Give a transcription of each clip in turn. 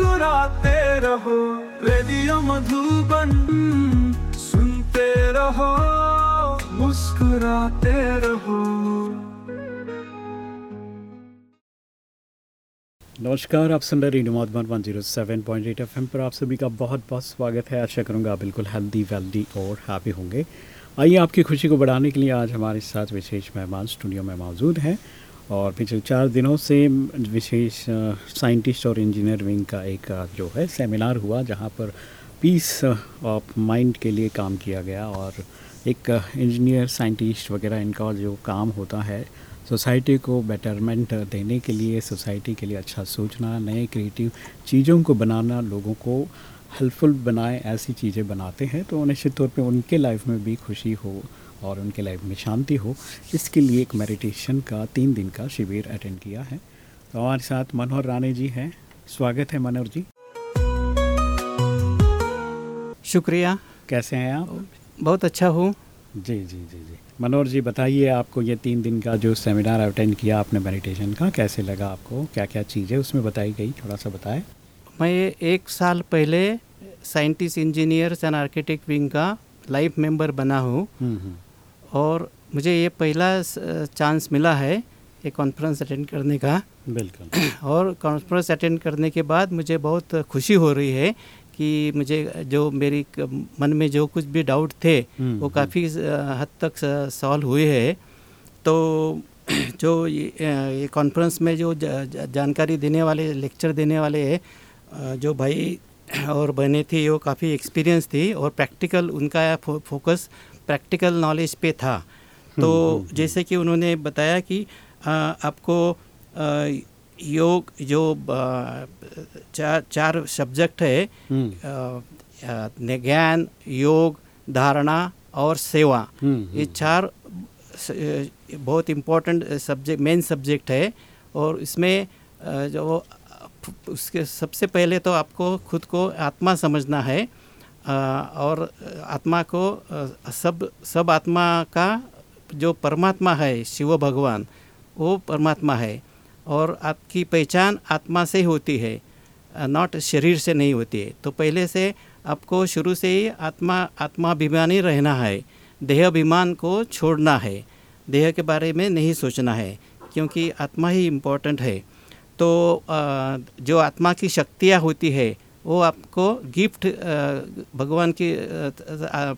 मुस्कुराते रहो, रेडियो मधुबन सुनते रहो, मुस्कुराते रहो। नमस्कार, आप सुन रहे radio Madhuban one zero seven point eight F पर आप सभी का बहुत बहुत स्वागत है। आशा करूँगा आप बिल्कुल हेल्दी वेल्दी और हैप्पी होंगे। आइए आपकी खुशी को बढ़ाने के लिए आज हमारे साथ विशेष मेहमान स्टूडियो में मौजूद हैं। और पिछले चार दिनों से विशेष साइंटिस्ट और इंजीनियर विंग का एक जो है सेमिनार हुआ, जहाँ पर पीस ऑफ़ माइंड के लिए काम किया गया और एक इंजीनियर साइंटिस्ट वगैरह इनका जो काम होता है सोसाइटी को बेटरमेंट देने के लिए सोसाइटी के लिए अच्छा सोचना, नए क्रिएटिव चीज़ों को बनाना, लोगों को हेल्पफुल बनाए, ऐसी चीज़ें बनाते हैं तो निश्चित तौर पे उनके लाइफ में भी खुशी हो। और उनके लाइफ में शांति हो। इसके लिए एक मेडिटेशन का तीन दिन का शिविर अटेंड किया है। तो हमारे साथ मनोहर राणे जी हैं। स्वागत है मनोहर जी। शुक्रिया। कैसे हैं आप? बहुत अच्छा हूँ। जी जी जी जी। मनोहर जी बताइए आपको ये तीन दिन का जो सेमिनार अटेंड किया आपने मेडिटेशन का कैसे लगा आपको? क्या क्या चीज़ें उसमें बताई गई? थोड़ा सा बताएँ। मैं एक साल पहले scientist engineers and architect wing का लाइफ मेंबर बना हूँ। हम्म, हम्म, और मुझे ये पहला चांस मिला है ये कॉन्फ्रेंस अटेंड करने का। बिल्कुल। और कॉन्फ्रेंस अटेंड करने के बाद मुझे बहुत खुशी हो रही है कि मुझे जो मेरी मन में जो कुछ भी डाउट थे हम्म, वो काफ़ी हद तक सॉल्व हुए हैं। तो जो ये, ये कॉन्फ्रेंस में जो जानकारी देने वाले लेक्चर देने वाले जो भाई और बहनें थी वो काफ़ी एक्सपीरियंस थी और प्रैक्टिकल उनका फो, फोकस प्रैक्टिकल नॉलेज पे था। तो हम्म, हम्म, जैसे कि उन्होंने बताया कि आ, आपको आ, योग जो चार चार सब्जेक्ट है ज्ञान योग धारणा और सेवा। ये चार बहुत इम्पोर्टेंट सब्जेक्ट मेन सब्जेक्ट है और इसमें जो उसके सबसे पहले तो आपको खुद को आत्मा समझना है। और आत्मा को सब सब आत्मा का जो परमात्मा है, शिव भगवान, वो परमात्मा है। और आपकी पहचान आत्मा से ही होती है नॉट शरीर से नहीं होती है। तो पहले से आपको शुरू से ही आत्मा, आत्माभिमानी रहना है। देह अभिमान को छोड़ना है। देह के बारे में नहीं सोचना है, क्योंकि आत्मा ही इम्पोर्टेंट है। तो जो आत्मा की शक्तियाँ होती है वो आपको गिफ्ट भगवान की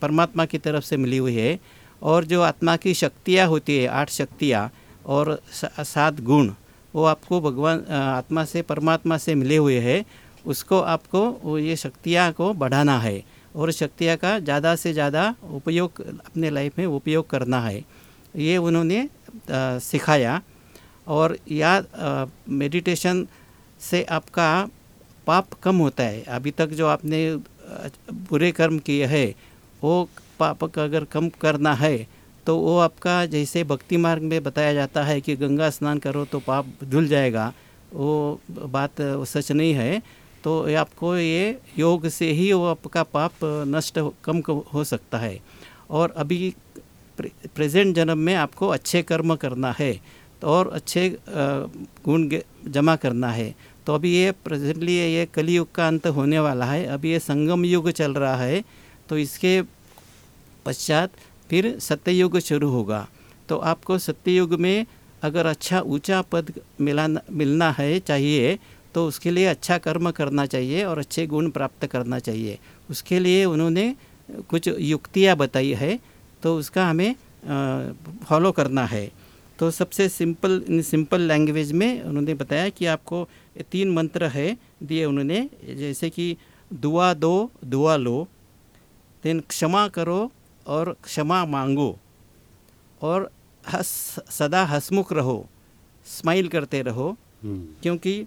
परमात्मा की तरफ़ से मिली हुई है और जो आत्मा की शक्तियाँ होती है, आठ शक्तियाँ और सात गुण, वो आपको भगवान आत्मा से, परमात्मा से मिले हुए है। उसको आपको ये शक्तियाँ को बढ़ाना है और शक्तियाँ का ज़्यादा से ज़्यादा उपयोग, अपने लाइफ में उपयोग करना है। ये उन्होंने सिखाया और या मेडिटेशन से आपका पाप कम होता है। अभी तक जो आपने बुरे कर्म किए है, वो पाप का अगर कम करना है तो वो आपका जैसे भक्ति मार्ग में बताया जाता है कि गंगा स्नान करो तो पाप धुल जाएगा। वो बात सच नहीं है। तो आपको ये योग से ही वो आपका पाप नष्ट कम हो सकता है। और अभी प्रेजेंट जन्म में आपको अच्छे कर्म करना है तो और अच्छे गुण जमा करना है। तो अभी ये प्रेजेंटली ये कलयुग का अंत होने वाला है। अभी ये संगम युग चल रहा है तो इसके पश्चात फिर सत्ययुग शुरू होगा। तो आपको सत्ययुग में अगर अच्छा ऊँचा पद मिला मिलना है चाहिए तो उसके लिए अच्छा कर्म करना चाहिए और अच्छे गुण प्राप्त करना चाहिए। उसके लिए उन्होंने कुछ युक्तियाँ बताई है तो उसका हमें फॉलो करना है। तो सबसे सिंपल इन सिंपल लैंग्वेज में उन्होंने बताया कि आपको तीन मंत्र है दिए उन्होंने जैसे कि दुआ दो दुआ लो देन क्षमा करो और क्षमा मांगो और हस सदा हसमुख रहो स्माइल करते रहो। हम्म। क्योंकि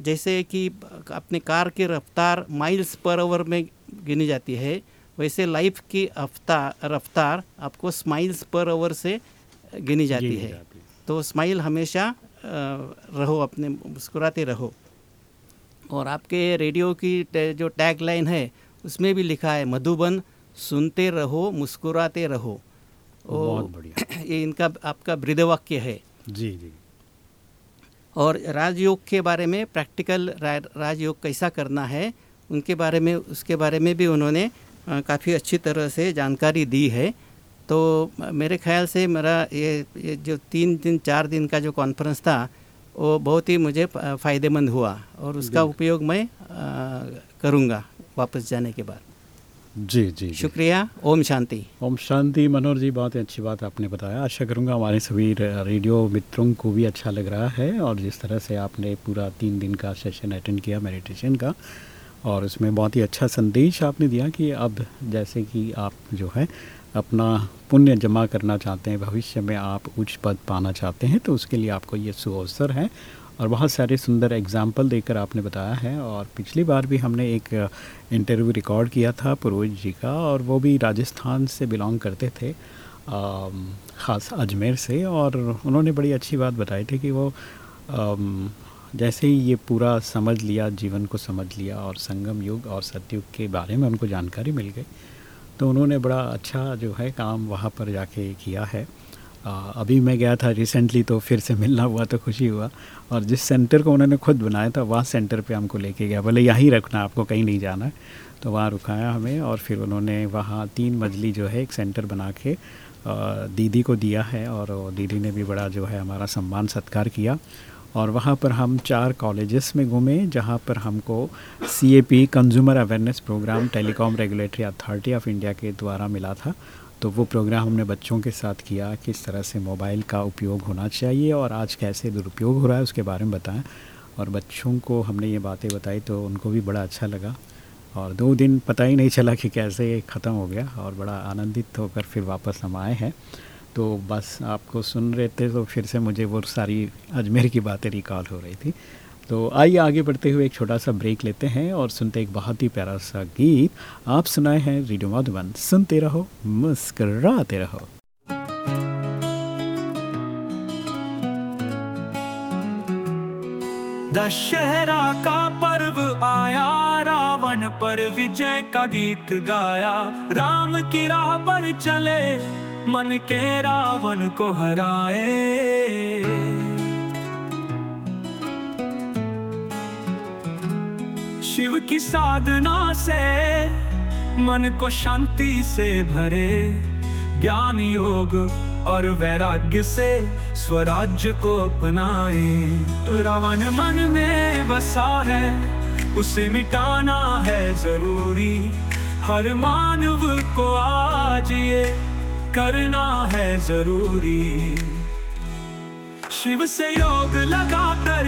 जैसे कि अपने कार की रफ्तार माइल्स पर आवर में गिनी जाती है वैसे लाइफ की रफ्तार रफ्तार आपको स्माइल्स पर आवर से गिनी जाती है। तो स्माइल हमेशा रहो अपने मुस्कुराते रहो। और आपके रेडियो की जो टैग लाइन है उसमें भी लिखा है मधुबन सुनते रहो मुस्कुराते रहो। बहुत बढ़िया। ये इनका आपका वृद्धवाक्य है। जी जी। और राजयोग के बारे में प्रैक्टिकल राजयोग कैसा करना है उनके बारे में उसके बारे में भी उन्होंने काफ़ी अच्छी तरह से जानकारी दी है। तो मेरे ख्याल से मेरा ये, ये जो तीन दिन चार दिन का जो कॉन्फ्रेंस था वो बहुत ही मुझे फ़ायदेमंद हुआ और उसका उपयोग मैं करूँगा वापस जाने के बाद। जी जी शुक्रिया ओम शांति। ओम शांति मनोहर जी बहुत ही अच्छी बात आपने बताया। आशा करूँगा हमारे सभी रेडियो मित्रों को भी अच्छा लग रहा है और जिस तरह से आपने पूरा तीन दिन का सेशन अटेंड किया मेडिटेशन का और उसमें बहुत ही अच्छा संदेश आपने दिया कि अब जैसे कि आप जो है, अपना पुण्य जमा करना चाहते हैं, भविष्य में आप उच्च पद पाना चाहते हैं तो उसके लिए आपको ये सुअवसर है। और बहुत सारे सुंदर एग्ज़ाम्पल देकर आपने बताया है और पिछली बार भी हमने एक इंटरव्यू रिकॉर्ड किया था पुरोज जी का और वो भी राजस्थान से बिलोंग करते थे ख़ास अजमेर से और उन्होंने बड़ी अच्छी बात बताई थी कि वो जैसे ही ये पूरा समझ लिया जीवन को समझ लिया और संगम युग और सतयुग के बारे में उनको जानकारी मिल गई तो उन्होंने बड़ा अच्छा जो है काम वहाँ पर जाके किया है। आ, अभी मैं गया था रिसेंटली तो फिर से मिलना हुआ तो खुशी हुआ और जिस सेंटर को उन्होंने खुद बनाया था वहाँ सेंटर पे हमको लेके गया। बोले यहीं रखना आपको कहीं नहीं जाना तो वहाँ रुकाया हमें और फिर उन्होंने वहाँ तीन मजली जो है एक सेंटर बना के दीदी को दिया है और दीदी ने भी बड़ा जो है हमारा सम्मान सत्कार किया और वहाँ पर हम चार कॉलेजेस में घूमे, जहाँ पर हमको C A P consumer awareness programme telecom regulatory authority of India के द्वारा मिला था। तो वो प्रोग्राम हमने बच्चों के साथ किया, किस तरह से मोबाइल का उपयोग होना चाहिए और आज कैसे दुरुपयोग हो रहा है उसके बारे में बताएँ। और बच्चों को हमने ये बातें बताई तो उनको भी बड़ा अच्छा लगा। और दो दिन पता ही नहीं चला कि कैसे ख़त्म हो गया और बड़ा आनंदित होकर फिर वापस हम आए हैं। तो बस आपको सुन रहे थे तो फिर से मुझे वो सारी अजमेर की बातें रिकॉल हो रही थी। तो आइए आगे बढ़ते हुए एक छोटा सा ब्रेक लेते हैं और सुनते एक बहुत ही प्यारा सा गीत। आप सुनाए हैं रेडियो मधुबन सुनते रहो, मुस्कराते रहो। दशहरा का पर्व आया, रावण पर विजय का गीत गाया। राम की राह पर चले मन के रावण को हराए। शिव की साधना से मन को शांति से भरे। ज्ञान योग और वैराग्य से स्वराज्य को अपनाए। रावण मन में बसा है, उसे मिटाना है ज़रूरी। हर मानव को आज ये करना है ज़रूरी। शिव से योग लगा कर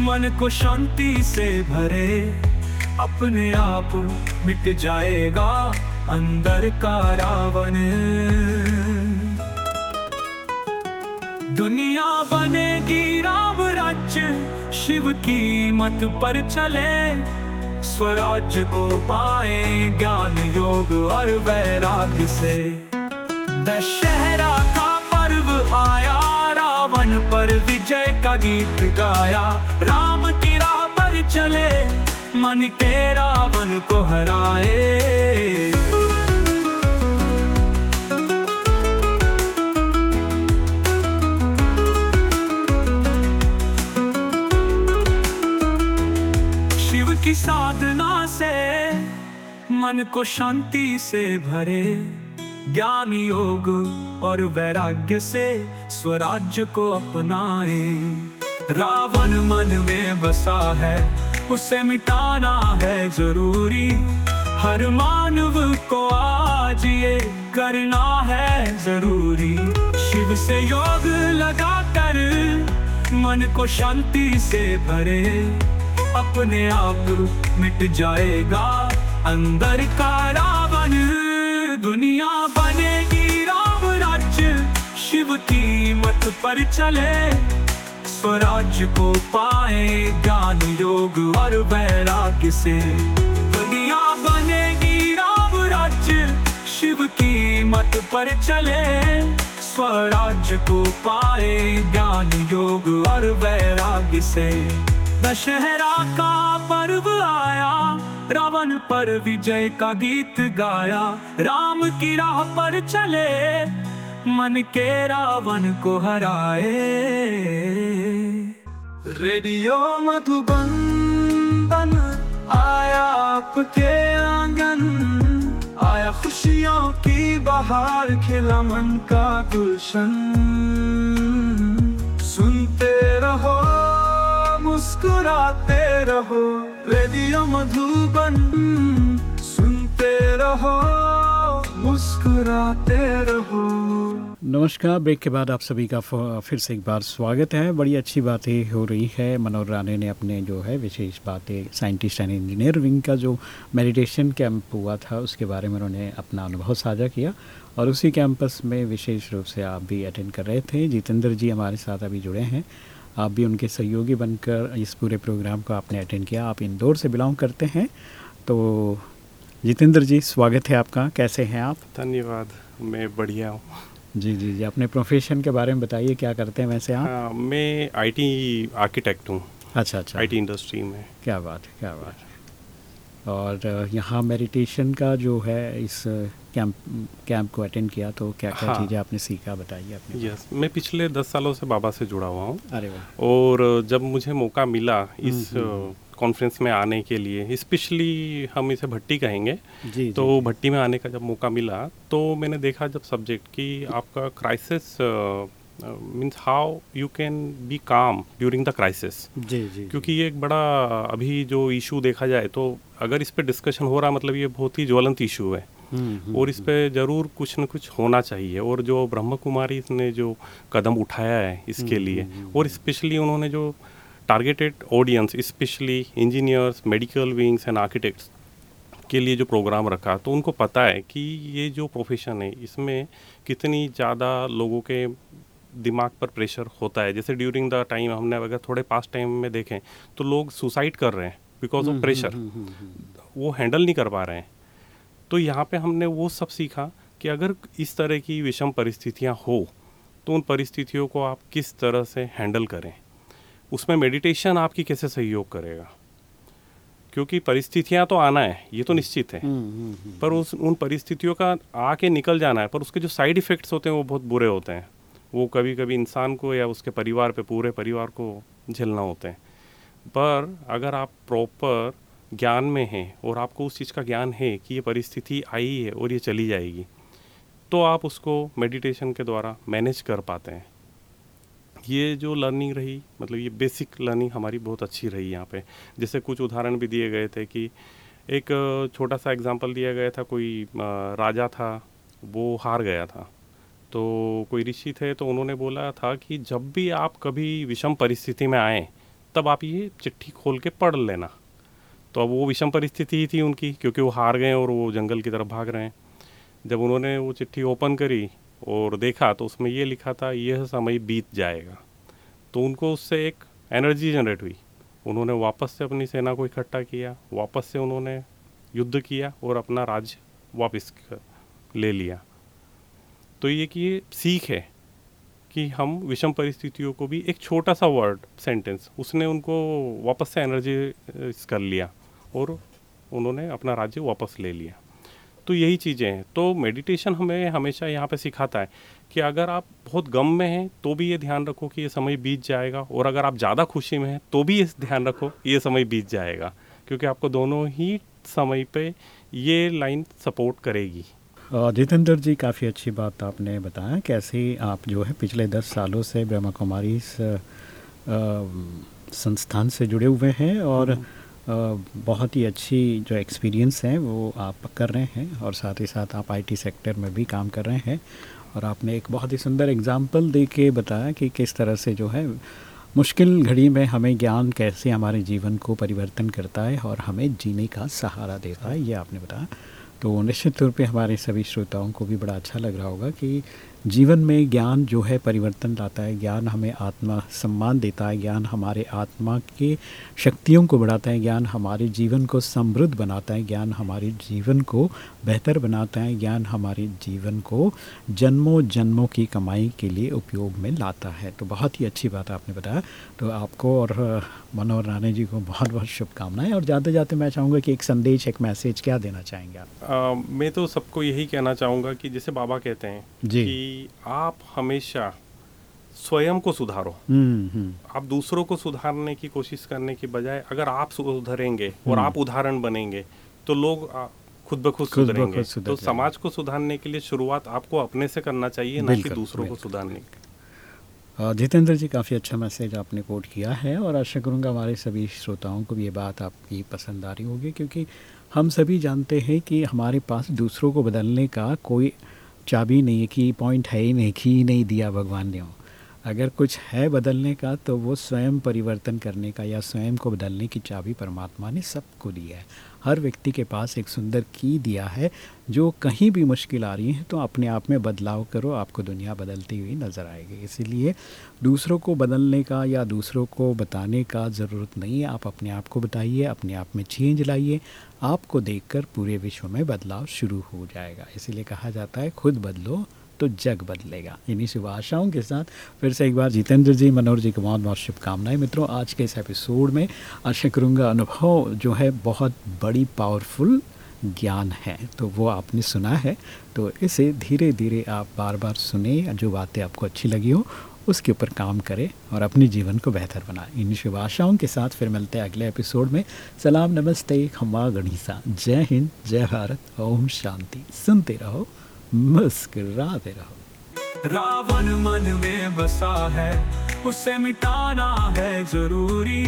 मन को शांति से भरे। अपने आप मिट जाएगा अंदर का रावण। दुनिया बनेगी राम राज्य, शिव की मत पर चले। स्वराज्य को पाए ज्ञान, योग और वैराग्य से। दशहरा का पर्व आया, रावण पर विजय का गीत गाया। राम की राह पर चले, मन के रावण को हराए। शिव की साधना से मन को शांति से भरे। ज्ञान योग और वैराग्य से स्वराज्य को अपनाए। रावण मन में बसा है, उसे मिटाना है ज़रूरी। हर मानव को आज ये करना है ज़रूरी। शिव से योग लगा कर मन को शांति से भरे। अपने आप मिट जाएगा अंदर का रावण। दुनिया बनेगी राम की मत पर चले स्वराज को पाए ज्ञान योग और वैराग्य से। दुनिया बनेगी राम राज्य, शिव की मत पर चले स्वराज को पाए ज्ञान योग और वैराग्य से। दशहरा का पर्व आया, रावण पर विजय का गीत गाया, राम की राह पर चले मन के रावण को हराए। रेडियो मधुबन बन आया आपके आँगन। आया खुशियों की बहार, खिला मन का गुलशन। सुनते रहो, मुस्कुराते रहो, रेडियो मधुबन। सुनते रहो। मुस्कुराते रहो। नमस्कार, ब्रेक के बाद आप सभी का फिर से एक बार स्वागत है। बड़ी अच्छी बातें हो रही है। मनोहर राणे ने अपने जो है विशेष बातें, साइंटिस्ट एंड इंजीनियर विंग का जो मेडिटेशन कैंप हुआ था, उसके बारे में उन्होंने अपना अनुभव साझा किया। और उसी कैंपस में विशेष रूप से आप भी अटेंड कर रहे थे। जितेंद्र जी हमारे साथ अभी जुड़े हैं। आप भी उनके सहयोगी बनकर इस पूरे प्रोग्राम को आपने अटेंड किया। आप इंदौर से बिलोंग करते हैं। तो जितेंद्र जी स्वागत है आपका। कैसे हैं आप? धन्यवाद मैं बढ़िया हूँ। जी जी जी अपने प्रोफेशन के बारे में बताइए क्या करते हैं वैसे आप? हाँ, मैं आईटी आर्किटेक्ट हूँ। अच्छा अच्छा। आईटी इंडस्ट्री में। क्या बात है क्या बात है। और यहाँ मेडिटेशन का जो है इस कैंप कैंप को अटेंड किया तो क्या क्या हाँ। चीज़ें आपने सीखा बताइए अपने यस मैं। पिछले दस सालों से बाबा से जुड़ा हुआ हूँ। अरे वाह। और जब मुझे मौका मिला इस हम्म, कॉन्फ्रेंस में आने के लिए स्पेशली हम इसे भट्टी कहेंगे। जी तो जी, भट्टी में आने का जब मौका मिला तो मैंने देखा जब सब्जेक्ट कि आपका crisis means how you can be calm during the crisis जी जी क्योंकि ये एक बड़ा अभी जो इशू देखा जाए तो अगर इस पर डिस्कशन हो रहा मतलब ये बहुत ही ज्वलंत इशू है। हम्म, हम्म, और इस पे ज़रूर कुछ न कुछ होना चाहिए। और जो ब्रह्म कुमारी ने जो कदम उठाया है इसके हम्म, लिए हम्म, और स्पेशली उन्होंने जो targeted audience specially engineers medical wings and architects के लिए जो प्रोग्राम रखा तो उनको पता है कि ये जो प्रोफेशन है इसमें कितनी ज़्यादा लोगों के दिमाग पर प्रेशर होता है। जैसे ड्यूरिंग द टाइम हमने अगर थोड़े पास टाइम में देखें तो लोग सुसाइड कर रहे हैं बिकॉज़ ऑफ़ प्रेशर वो हैंडल नहीं कर पा रहे हैं। तो यहाँ पे हमने वो सब सीखा कि अगर इस तरह की विषम परिस्थितियाँ हो तो उन परिस्थितियों को आप किस तरह से हैंडल करें। उसमें मेडिटेशन आपकी कैसे सहयोग करेगा? क्योंकि परिस्थितियाँ तो आना है ये तो निश्चित है। हम्म, हम्म, हम्म, पर उस उन परिस्थितियों का आके निकल जाना है पर उसके जो साइड इफ़ेक्ट्स होते हैं वो बहुत बुरे होते हैं। वो कभी कभी इंसान को या उसके परिवार पे पूरे परिवार को झेलना होते हैं। पर अगर आप प्रॉपर ज्ञान में हैं और आपको उस चीज़ का ज्ञान है कि ये परिस्थिति आई है और ये चली जाएगी तो आप उसको मेडिटेशन के द्वारा मैनेज कर पाते हैं। ये जो लर्निंग रही मतलब ये बेसिक लर्निंग हमारी बहुत अच्छी रही यहाँ पे। जैसे कुछ उदाहरण भी दिए गए थे कि एक छोटा सा एग्जांपल दिया गया था, कोई राजा था, वो हार गया था। तो कोई ऋषि थे तो उन्होंने बोला था कि जब भी आप कभी विषम परिस्थिति में आए, तब आप ये चिट्ठी खोल के पढ़ लेना। तो अब वो विषम परिस्थिति ही थी उनकी, क्योंकि वो हार गए और वो जंगल की तरफ़ भाग रहे हैं। जब उन्होंने वो चिट्ठी ओपन करी और देखा तो उसमें ये लिखा था, यह समय बीत जाएगा। तो उनको उससे एक एनर्जी जनरेट हुई। उन्होंने वापस से अपनी सेना को इकट्ठा किया, वापस से उन्होंने युद्ध किया और अपना राज्य वापस ले लिया। तो ये कि ये सीख है कि हम विषम परिस्थितियों को भी एक छोटा सा वर्ड सेंटेंस उसने उनको वापस से एनर्जी कर लिया और उन्होंने अपना राज्य वापस ले लिया। तो यही चीज़ें हैं। तो मेडिटेशन हमें हमेशा यहाँ पे सिखाता है कि अगर आप बहुत गम में हैं तो भी ये ध्यान रखो कि ये समय बीत जाएगा और अगर आप ज़्यादा खुशी में हैं तो भी ये ध्यान रखो ये समय बीत जाएगा क्योंकि आपको दोनों ही समय पे ये लाइन सपोर्ट करेगी। जितेंद्र जी काफ़ी अच्छी बात आपने बताया कैसे आप जो है पिछले दस सालों से ब्रह्मा कुमारी इस संस्थान से जुड़े हुए हैं और अ, बहुत ही अच्छी जो एक्सपीरियंस है, वो आप कर रहे हैं और साथ ही साथ आप आईटी सेक्टर में भी काम कर रहे हैं। और आपने एक बहुत ही सुंदर एग्ज़ाम्पल दे के बताया कि किस तरह से जो है, मुश्किल घड़ी में हमें ज्ञान कैसे हमारे जीवन को परिवर्तन करता है और हमें जीने का सहारा देता है, ये आपने बताया। तो निश्चित तौर पे हमारे सभी श्रोताओं को भी बड़ा अच्छा लग रहा होगा कि जीवन में ज्ञान जो है परिवर्तन लाता है ज्ञान हमें आत्मा सम्मान देता है ज्ञान हमारे आत्मा के शक्तियों को बढ़ाता है ज्ञान हमारे जीवन को समृद्ध बनाता है ज्ञान हमारे जीवन को बेहतर बनाता है ज्ञान हमारे जीवन को जन्मों जन्मों की कमाई के लिए उपयोग में लाता है। तो बहुत ही अच्छी बात आपने बताया। तो आपको और मनोहर राणे जी को बहुत बहुत शुभकामनाएँ और जाते जाते मैं चाहूँगा कि एक संदेश एक मैसेज क्या देना चाहेंगे आप? मैं तो सबको यही कहना चाहूँगा कि जैसे बाबा कहते हैं जी। कि आप हमेशा स्वयं को सुधारो। हम्म हम्म। आप दूसरों को सुधारने की कोशिश करने की बजाय अगर आप सुधरेंगे और आप उदाहरण बनेंगे तो लोग खुद ब खुद खुद सुधरेंगे। तो समाज को सुधारने के लिए शुरुआत आपको अपने से करना चाहिए ना कि दूसरों को सुधारने की जितेंद्र जी काफ़ी अच्छा मैसेज आपने कोट किया है और आशा करूँगा हमारे सभी श्रोताओं को भी ये बात आपकी पसंद आ रही होगी क्योंकि हम सभी जानते हैं कि हमारे पास दूसरों को बदलने का कोई चाबी नहीं कि पॉइंट है ही नहीं की नहीं दिया भगवान ने। अगर कुछ है बदलने का तो वो स्वयं परिवर्तन करने का या स्वयं को बदलने की चाबी परमात्मा ने सबको दी है। हर व्यक्ति के पास एक सुंदर की दिया है, जो कहीं भी मुश्किल आ रही है तो अपने आप में बदलाव करो, आपको दुनिया बदलती हुई नज़र आएगी। इसीलिए दूसरों को बदलने का या दूसरों को बताने का ज़रूरत नहीं है। आप अपने आप को बताइए, अपने आप में चेंज लाइए, आपको देखकर पूरे विश्व में बदलाव शुरू हो जाएगा। इसीलिए कहा जाता है, खुद बदलो तो जग बदलेगा। इन्हीं शुभ आशाओं के साथ फिर से एक बार जितेंद्र जी, मनोहर जी को बहुत बहुत शुभकामनाएँ। मित्रों, आज के इस एपिसोड में आशा करूँगा अनुभव जो है बहुत बड़ी पावरफुल ज्ञान है। तो वो आपने सुना है। तो इसे धीरे धीरे आप बार बार सुने, जो बातें आपको अच्छी लगी हो, उसके ऊपर काम करें और अपने जीवन को बेहतर बनाएँ। इन शुभ आशाओं के साथ फिर मिलते हैं अगले एपिसोड में। सलाम, नमस्ते खम्मा गणिसा। जय हिंद, जय भारत। ओम शांति। सुनते रहो। मुस्कुराते रहो। रावण मन में बसा है, उसे मिटाना है ज़रूरी।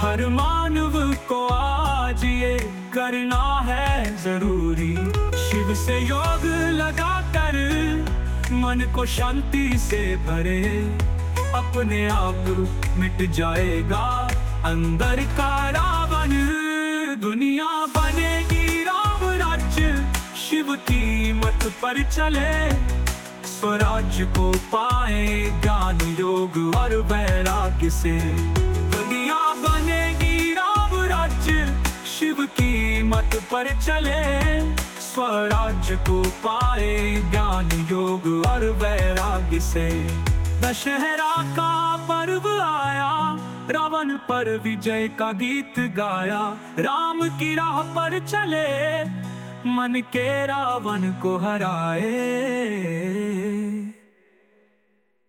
हर मानव को आज ये करना है ज़रूरी। शिव से योग लगा कर मन को शांति से भरे। अपने आप मिट जाएगा, अंदर का रावण दुनिया राज्य शिव की मत पर चले स्वराज्य को पाए ज्ञान योग और वैराग्य से। दुनिया बनेगी राम राज्य, शिव की मत पर चले स्वराज्य को पाए ज्ञान योग और वैराग्य से। दशहरा का पर्व आया, रावण पर विजय का गीत गाया, राम की राह पर चले मन के रावण को हराए।